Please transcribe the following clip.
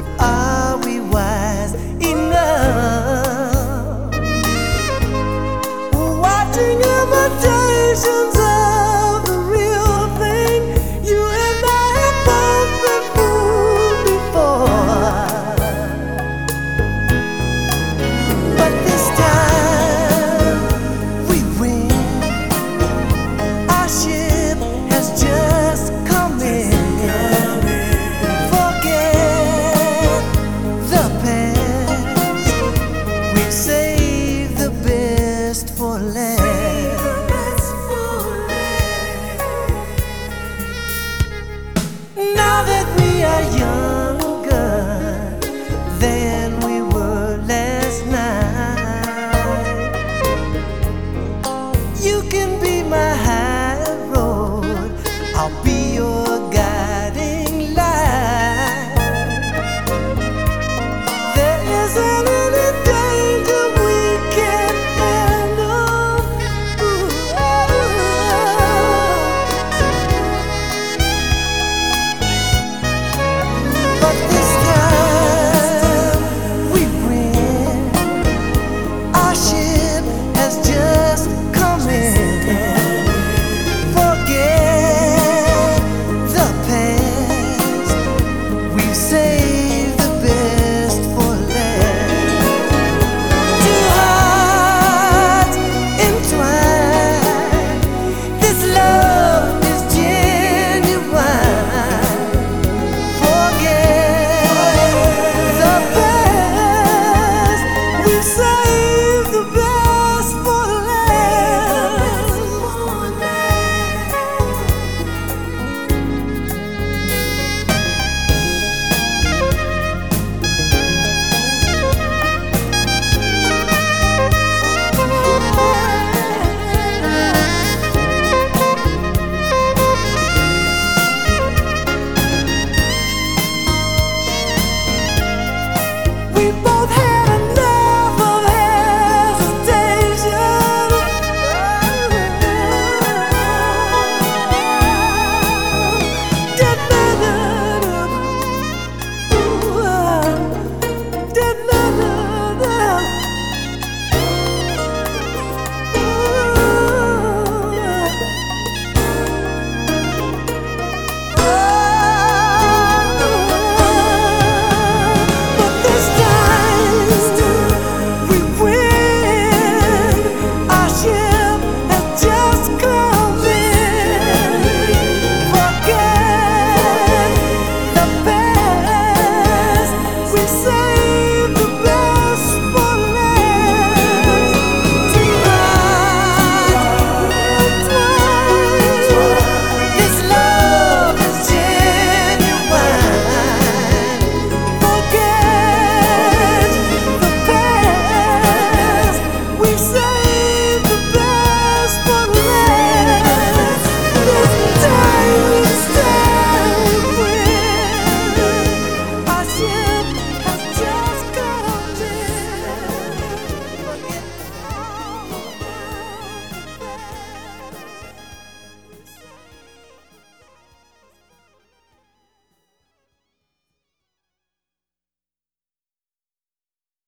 But are Are young.